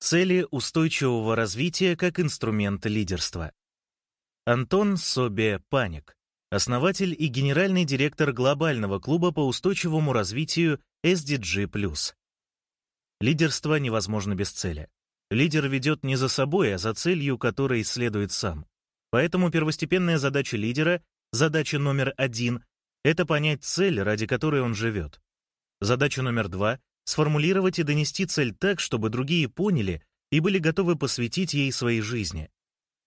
Цели устойчивого развития как инструмент лидерства. Антон Собе Паник, основатель и генеральный директор глобального клуба по устойчивому развитию SDG+. Лидерство невозможно без цели. Лидер ведет не за собой, а за целью, которой следует сам. Поэтому первостепенная задача лидера, задача номер один — это понять цель, ради которой он живет. Задача номер два — сформулировать и донести цель так, чтобы другие поняли и были готовы посвятить ей своей жизни.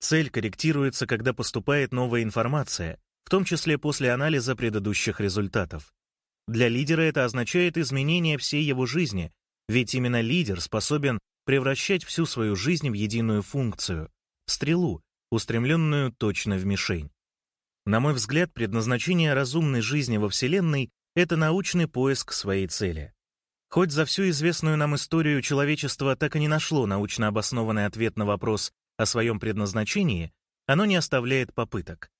Цель корректируется, когда поступает новая информация, в том числе после анализа предыдущих результатов. Для лидера это означает изменение всей его жизни, ведь именно лидер способен превращать всю свою жизнь в единую функцию — стрелу, устремленную точно в мишень. На мой взгляд, предназначение разумной жизни во Вселенной — это научный поиск своей цели. Хоть за всю известную нам историю человечество так и не нашло научно обоснованный ответ на вопрос о своем предназначении, оно не оставляет попыток.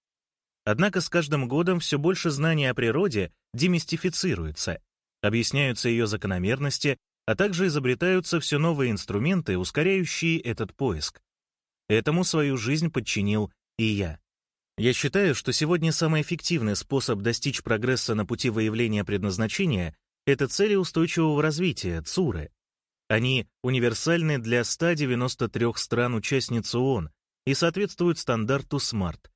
Однако с каждым годом все больше знаний о природе демистифицируется, объясняются ее закономерности, а также изобретаются все новые инструменты, ускоряющие этот поиск. Этому свою жизнь подчинил и я. Я считаю, что сегодня самый эффективный способ достичь прогресса на пути выявления предназначения — это цели устойчивого развития, ЦУРы. Они универсальны для 193 стран-участниц ООН и соответствуют стандарту SMART.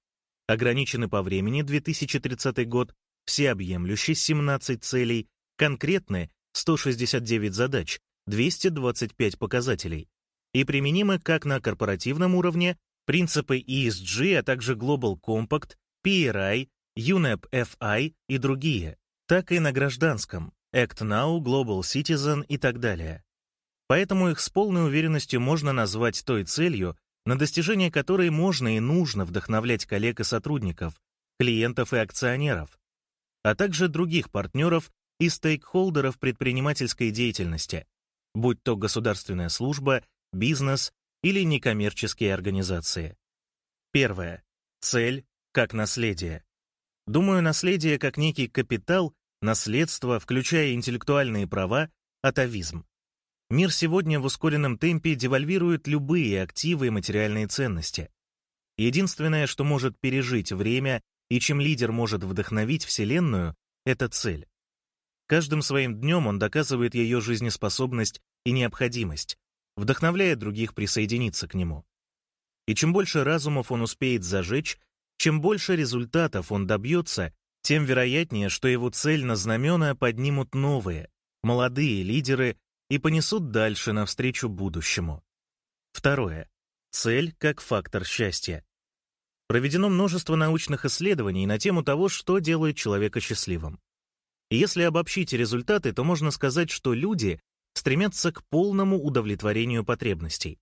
Ограничены по времени 2030 год, всеобъемлющий 17 целей, конкретны 169 задач, 225 показателей и применимы как на корпоративном уровне, принципы ESG, а также Global Compact, PRI, UNEP-FI и другие, так и на гражданском, Act Now, Global Citizen и так далее. Поэтому их с полной уверенностью можно назвать той целью, на достижение которой можно и нужно вдохновлять коллег и сотрудников, клиентов и акционеров, а также других партнеров и стейкхолдеров предпринимательской деятельности, будь то государственная служба, бизнес или некоммерческие организации. Первое. Цель как наследие. Думаю, наследие как некий капитал, наследство, включая интеллектуальные права, атовизм. Мир сегодня в ускоренном темпе девальвирует любые активы и материальные ценности. Единственное, что может пережить время и чем лидер может вдохновить Вселенную, это цель. Каждым своим днем он доказывает ее жизнеспособность и необходимость, вдохновляя других присоединиться к нему. И чем больше разумов он успеет зажечь, чем больше результатов он добьется, тем вероятнее, что его цель на знамена поднимут новые, молодые лидеры и понесут дальше навстречу будущему. Второе. Цель как фактор счастья. Проведено множество научных исследований на тему того, что делает человека счастливым. Если обобщить результаты, то можно сказать, что люди стремятся к полному удовлетворению потребностей.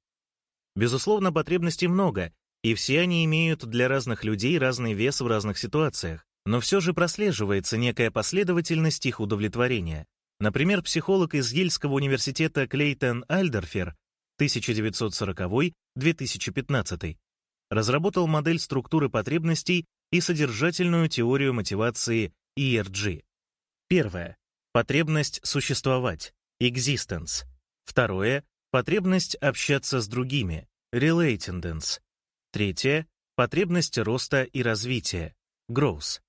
Безусловно, потребностей много, и все они имеют для разных людей разный вес в разных ситуациях, но все же прослеживается некая последовательность их удовлетворения. Например, психолог из Ельского университета Клейтон Альдерфер 1940-2015 разработал модель структуры потребностей и содержательную теорию мотивации ERG. Первое. Потребность существовать, existence. Второе. Потребность общаться с другими, relatedness. Третье. Потребность роста и развития, growth.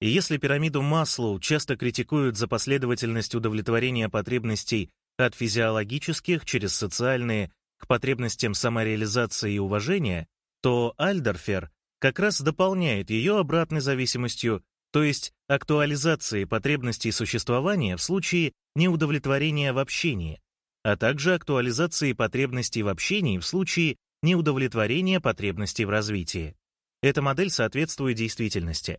И если пирамиду Маслоу часто критикуют за последовательность удовлетворения потребностей от физиологических через социальные к потребностям самореализации и уважения, то Альдерфер как раз дополняет ее обратной зависимостью, то есть актуализацией потребностей существования в случае неудовлетворения в общении, а также актуализацией потребностей в общении в случае неудовлетворения потребностей в развитии. Эта модель соответствует действительности.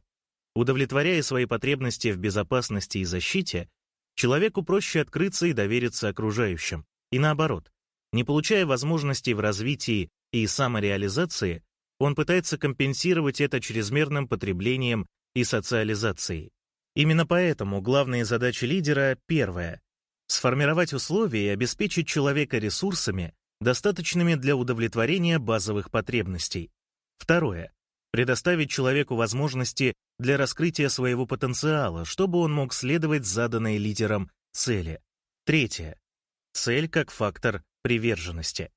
Удовлетворяя свои потребности в безопасности и защите, человеку проще открыться и довериться окружающим. И наоборот, не получая возможностей в развитии и самореализации, он пытается компенсировать это чрезмерным потреблением и социализацией. Именно поэтому главные задачи лидера — первая — сформировать условия и обеспечить человека ресурсами, достаточными для удовлетворения базовых потребностей. Второе предоставить человеку возможности для раскрытия своего потенциала, чтобы он мог следовать заданной лидером цели. Третье. Цель как фактор приверженности.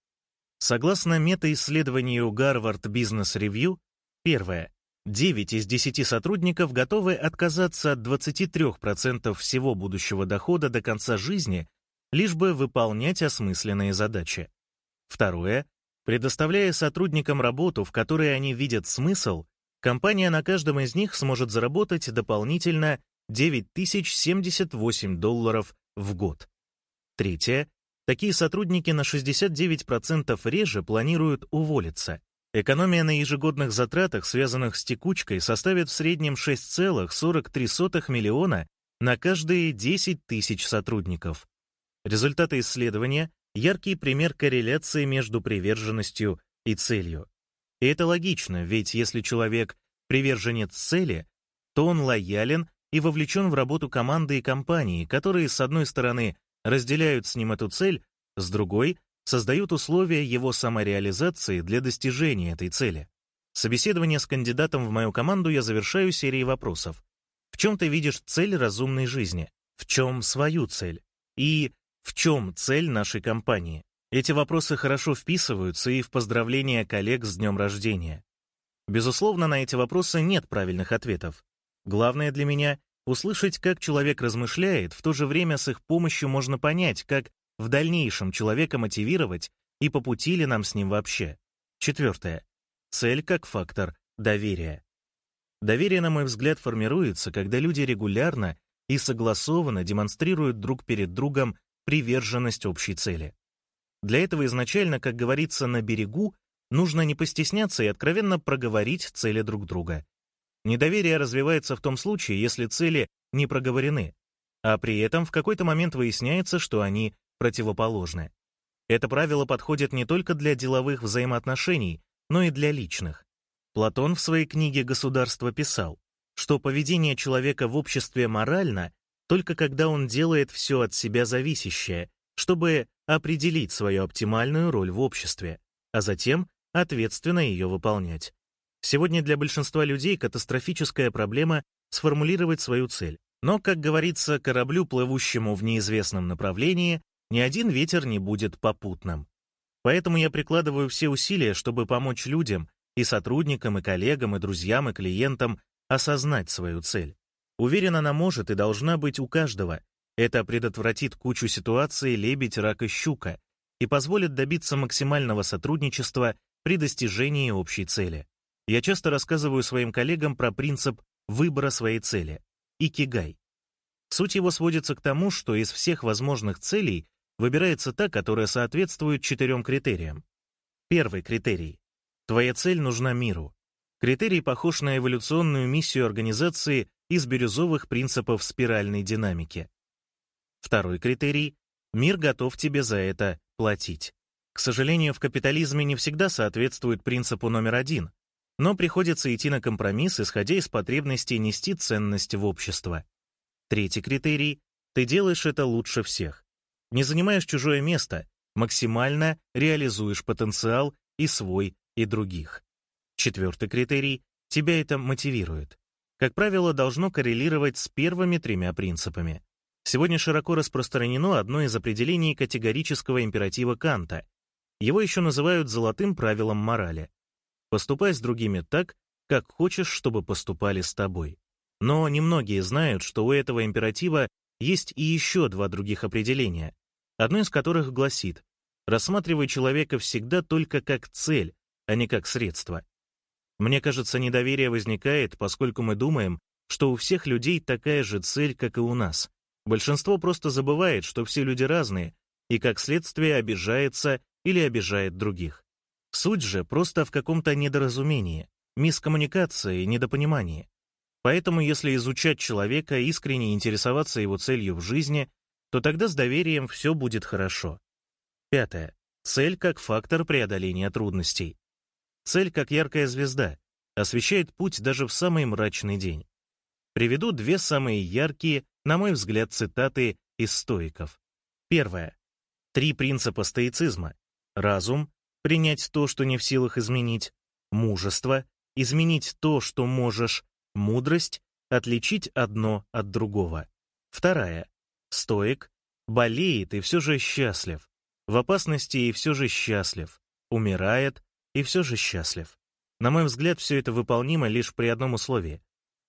Согласно метаисследованию Harvard Business Review, первое. 9 из 10 сотрудников готовы отказаться от 23% всего будущего дохода до конца жизни, лишь бы выполнять осмысленные задачи. Второе. Предоставляя сотрудникам работу, в которой они видят смысл, компания на каждом из них сможет заработать дополнительно 9078 долларов в год. Третье. Такие сотрудники на 69% реже планируют уволиться. Экономия на ежегодных затратах, связанных с текучкой, составит в среднем 6,43 миллиона на каждые 10 тысяч сотрудников. Результаты исследования — яркий пример корреляции между приверженностью и целью. И это логично, ведь если человек приверженец цели, то он лоялен и вовлечен в работу команды и компании, которые, с одной стороны, разделяют с ним эту цель, с другой создают условия его самореализации для достижения этой цели. Собеседование с кандидатом в мою команду я завершаю серией вопросов. В чем ты видишь цель разумной жизни? В чем свою цель? И в чем цель нашей компании? Эти вопросы хорошо вписываются и в поздравления коллег с днем рождения. Безусловно, на эти вопросы нет правильных ответов. Главное для меня — услышать, как человек размышляет, в то же время с их помощью можно понять, как в дальнейшем человека мотивировать и по пути ли нам с ним вообще. Четвертое. Цель как фактор доверия. Доверие, на мой взгляд, формируется, когда люди регулярно и согласованно демонстрируют друг перед другом приверженность общей цели. Для этого изначально, как говорится, на берегу нужно не постесняться и откровенно проговорить цели друг друга. Недоверие развивается в том случае, если цели не проговорены, а при этом в какой-то момент выясняется, что они противоположны. Это правило подходит не только для деловых взаимоотношений, но и для личных. Платон в своей книге «Государство» писал, что поведение человека в обществе морально только когда он делает все от себя зависящее, чтобы определить свою оптимальную роль в обществе, а затем ответственно ее выполнять. Сегодня для большинства людей катастрофическая проблема сформулировать свою цель. Но, как говорится, кораблю, плывущему в неизвестном направлении, ни один ветер не будет попутным. Поэтому я прикладываю все усилия, чтобы помочь людям, и сотрудникам, и коллегам, и друзьям, и клиентам осознать свою цель. Уверен, она может и должна быть у каждого. Это предотвратит кучу ситуаций лебедь, рак и щука и позволит добиться максимального сотрудничества при достижении общей цели. Я часто рассказываю своим коллегам про принцип выбора своей цели — икигай. Суть его сводится к тому, что из всех возможных целей выбирается та, которая соответствует четырем критериям. Первый критерий. Твоя цель нужна миру. Критерий похож на эволюционную миссию организации из бирюзовых принципов спиральной динамики. Второй критерий — мир готов тебе за это платить. К сожалению, в капитализме не всегда соответствует принципу номер один, но приходится идти на компромисс, исходя из потребности нести ценность в общество. Третий критерий — ты делаешь это лучше всех. Не занимаешь чужое место, максимально реализуешь потенциал и свой, и других. Четвертый критерий — тебя это мотивирует. Как правило, должно коррелировать с первыми тремя принципами. Сегодня широко распространено одно из определений категорического императива Канта. Его еще называют золотым правилом морали. Поступай с другими так, как хочешь, чтобы поступали с тобой. Но немногие знают, что у этого императива есть и еще два других определения, одно из которых гласит «рассматривай человека всегда только как цель, а не как средство». Мне кажется, недоверие возникает, поскольку мы думаем, что у всех людей такая же цель, как и у нас. Большинство просто забывает, что все люди разные, и как следствие обижается или обижает других. Суть же просто в каком-то недоразумении, мискоммуникации, недопонимании. Поэтому если изучать человека, искренне интересоваться его целью в жизни, то тогда с доверием все будет хорошо. Пятое. Цель как фактор преодоления трудностей. Цель как яркая звезда, освещает путь даже в самый мрачный день. Приведу две самые яркие, на мой взгляд, цитаты из стоиков. Первое. Три принципа стоицизма. Разум — принять то, что не в силах изменить. Мужество — изменить то, что можешь. Мудрость — отличить одно от другого. Вторая. Стоик — болеет и все же счастлив. В опасности и все же счастлив. умирает и все же счастлив. На мой взгляд, все это выполнимо лишь при одном условии.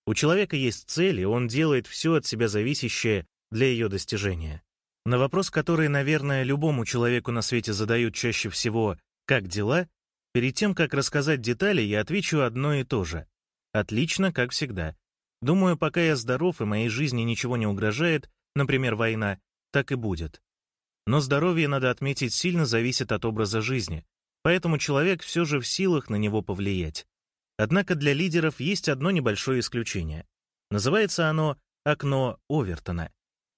У человека есть цель, и он делает все от себя зависящее для ее достижения. На вопрос, который, наверное, любому человеку на свете задают чаще всего «как дела?», перед тем, как рассказать детали, я отвечу одно и то же. Отлично, как всегда. Думаю, пока я здоров и моей жизни ничего не угрожает, например, война, так и будет. Но здоровье, надо отметить, сильно зависит от образа жизни, поэтому человек все же в силах на него повлиять. Однако для лидеров есть одно небольшое исключение. Называется оно «окно Овертона».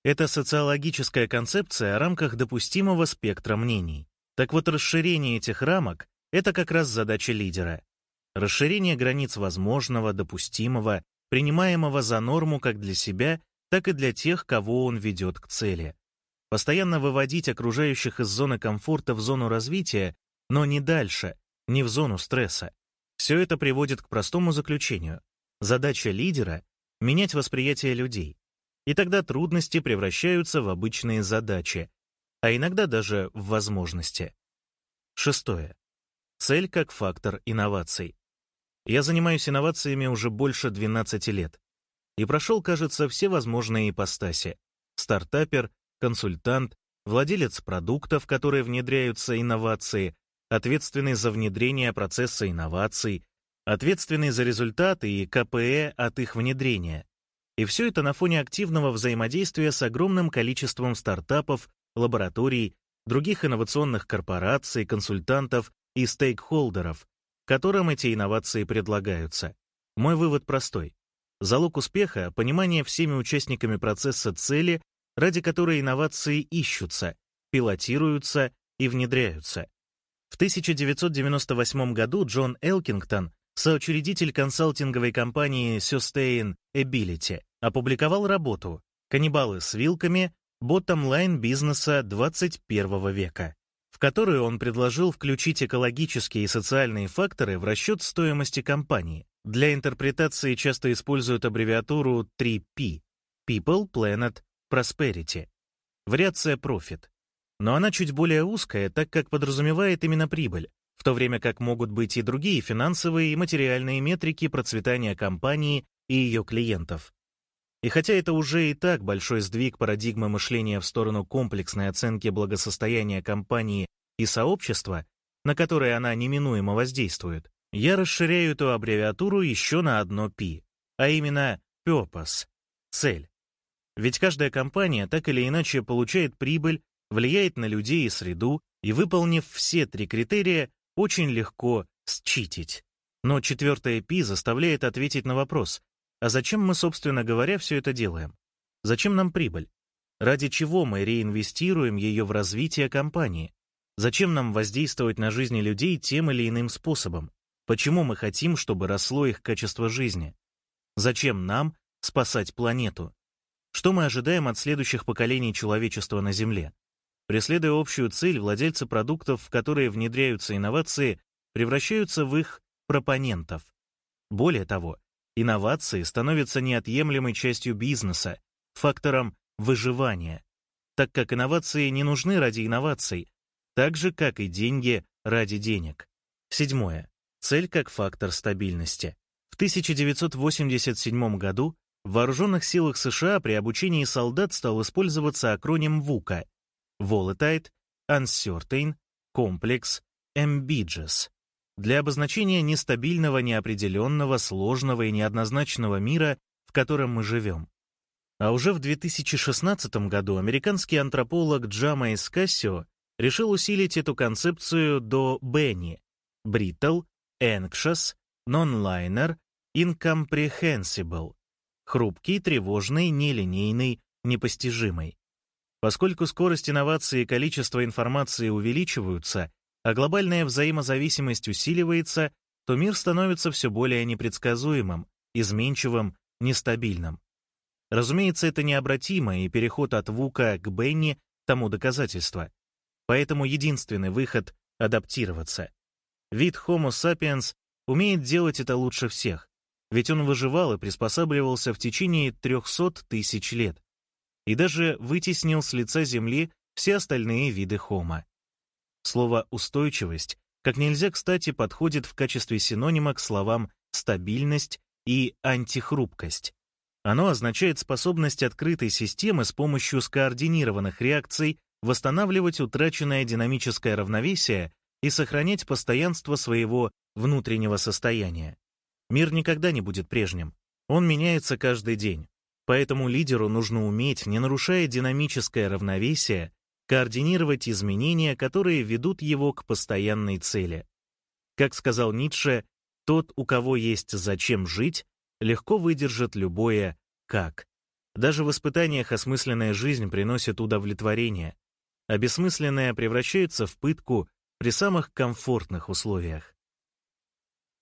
Это социологическая концепция о рамках допустимого спектра мнений. Так вот, расширение этих рамок — это как раз задача лидера. Расширение границ возможного, допустимого, принимаемого за норму как для себя, так и для тех, кого он ведет к цели. Постоянно выводить окружающих из зоны комфорта в зону развития, но не дальше, не в зону стресса. Все это приводит к простому заключению. Задача лидера — менять восприятие людей. И тогда трудности превращаются в обычные задачи, а иногда даже в возможности. Шестое. Цель как фактор инноваций. Я занимаюсь инновациями уже больше 12 лет и прошел, кажется, все возможные ипостаси. Стартапер, консультант, владелец продуктов, которые внедряются инновации, ответственный за внедрение процесса инноваций, ответственный за результаты и КПЭ от их внедрения. И все это на фоне активного взаимодействия с огромным количеством стартапов, лабораторий, других инновационных корпораций, консультантов и стейкхолдеров, которым эти инновации предлагаются. Мой вывод простой. Залог успеха — понимание всеми участниками процесса цели ради которой инновации ищутся, пилотируются и внедряются. В 1998 году Джон Элкингтон, соучредитель консалтинговой компании Sustainability, опубликовал работу «Каннибалы с вилками. Боттом-лайн бизнеса 21 века», в которую он предложил включить экологические и социальные факторы в расчет стоимости компании. Для интерпретации часто используют аббревиатуру 3P – People, Planet, Prosperity. Вариация Profit. Но она чуть более узкая, так как подразумевает именно прибыль, в то время как могут быть и другие финансовые и материальные метрики процветания компании и ее клиентов. И хотя это уже и так большой сдвиг парадигмы мышления в сторону комплексной оценки благосостояния компании и сообщества, на которое она неминуемо воздействует, я расширяю эту аббревиатуру еще на одно P, а именно Purpose — цель. Ведь каждая компания так или иначе получает прибыль, влияет на людей и среду, и, выполнив все три критерия, очень легко считить. Но четвертое Пи заставляет ответить на вопрос, а зачем мы, собственно говоря, все это делаем? Зачем нам прибыль? Ради чего мы реинвестируем ее в развитие компании? Зачем нам воздействовать на жизни людей тем или иным способом? Почему мы хотим, чтобы росло их качество жизни? Зачем нам спасать планету? Что мы ожидаем от следующих поколений человечества на Земле? Преследуя общую цель, владельцы продуктов, в которые внедряются инновации, превращаются в их пропонентов. Более того, инновации становятся неотъемлемой частью бизнеса, фактором выживания, так как инновации не нужны ради инноваций, так же, как и деньги ради денег. Седьмое. Цель как фактор стабильности. В 1987 году в вооруженных силах США при обучении солдат стал использоваться акроним ВУКа — Volatile, Uncertain, Complex, Ambiguous для обозначения нестабильного, неопределенного, сложного и неоднозначного мира, в котором мы живем. А уже в 2016 году американский антрополог Джама Эскассио решил усилить эту концепцию до Бенни — Brittle, Anxious, Non-Liner, Incomprehensible хрупкий, тревожный, нелинейный, непостижимый. Поскольку скорость инновации и количество информации увеличиваются, а глобальная взаимозависимость усиливается, то мир становится все более непредсказуемым, изменчивым, нестабильным. Разумеется, это необратимо, и переход от Вука к Бенни тому доказательство. Поэтому единственный выход — адаптироваться. Вид Homo sapiens умеет делать это лучше всех ведь он выживал и приспосабливался в течение 300 тысяч лет и даже вытеснил с лица Земли все остальные виды хома. Слово «устойчивость», как нельзя кстати подходит в качестве синонима к словам «стабильность» и «антихрупкость». Оно означает способность открытой системы с помощью скоординированных реакций восстанавливать утраченное динамическое равновесие и сохранять постоянство своего внутреннего состояния. Мир никогда не будет прежним. Он меняется каждый день. Поэтому лидеру нужно уметь, не нарушая динамическое равновесие, координировать изменения, которые ведут его к постоянной цели. Как сказал Ницше, тот, у кого есть зачем жить, легко выдержит любое «как». Даже в испытаниях осмысленная жизнь приносит удовлетворение, а бессмысленное превращается в пытку при самых комфортных условиях.